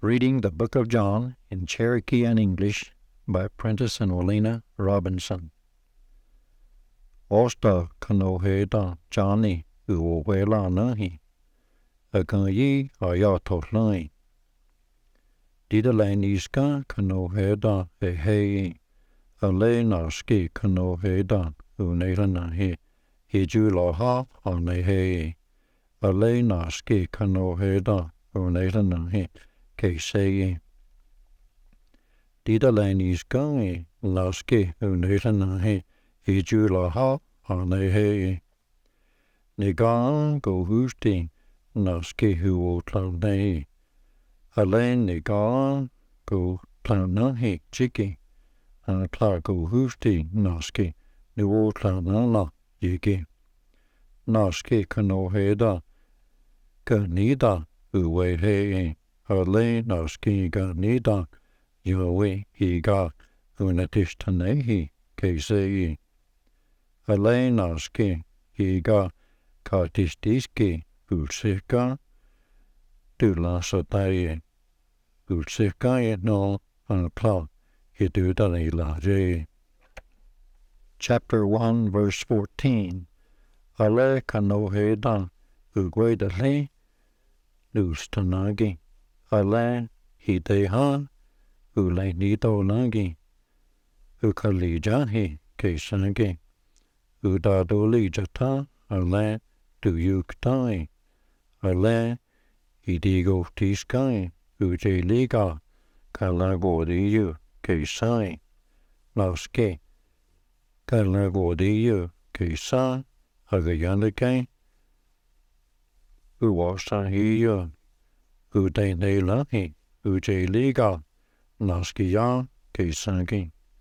Reading the Book of John in Cherokee and English by Prentice and Olena Robinson. Osta kanoheda Johnny uwela nahi. Akanyi ayato lai. Didalaniska kanoheda ehei. Ale naski kanoheda unela nahi. Hiju laha anehei. Ale naski kanoheda unela Didalanis gangi laski unela nahi. Hiju laha anehei. Nigan go husti naski huo tlaunei. Ale nigan go tlaunai chiki. An klar go husti naski nuo tlaunala yiki. Naski kanoheda kanida øh, uwe higa unatishtanehi keisei. Ale naski higa kartistiski ulsika tulasotaye ulsikaye no ankla hidudale laje. Chapter 1 verse 14 Ale kanoheda ugwedale Allayi hitayi Ullayi diyitawnangi, ukallijangi kišangi, uda dowuliyicataa Allayi tuyoyiktayi, Allayi idiygowutiškayi uceilika kalla gowudiyo kišangi noski. Kalla gowudiyo kiša agayandikayi uwuša eyiyo. udanej laki, udzieliga, naskiya, kisanki.